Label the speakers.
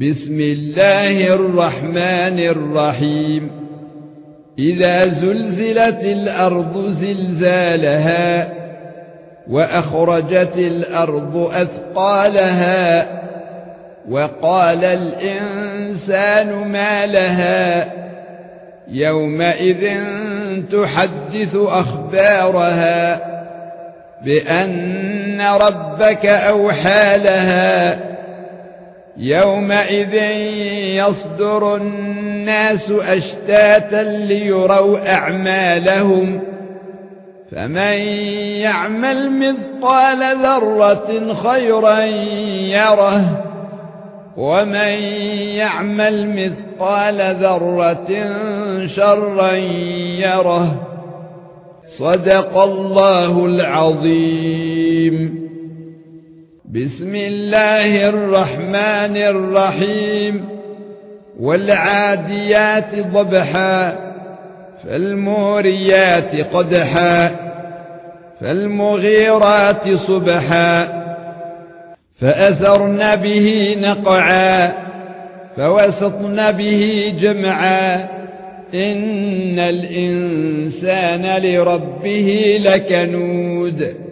Speaker 1: بسم الله الرحمن الرحيم. إذا زلزلت الأرض زلزالها وأخرجت الأرض أثقالها وقال الإنسان ما لها يومئذ تحدث أخبارها بأن ربك أوحى لها يومئذ يصدر الناس أشتاتا ليروا أعمالهم فمن يعمل مثقال ذرة خيرا يره ومن يعمل مثقال ذرة شرا يره صدق الله العظيم بسم الله الرحمن الرحيم والعاديات ضبحا فالموريات قدحا فالمغيرات صبحا فأثرن به نقعا فوسطن به جمعا إن الإنسان لربه لكنود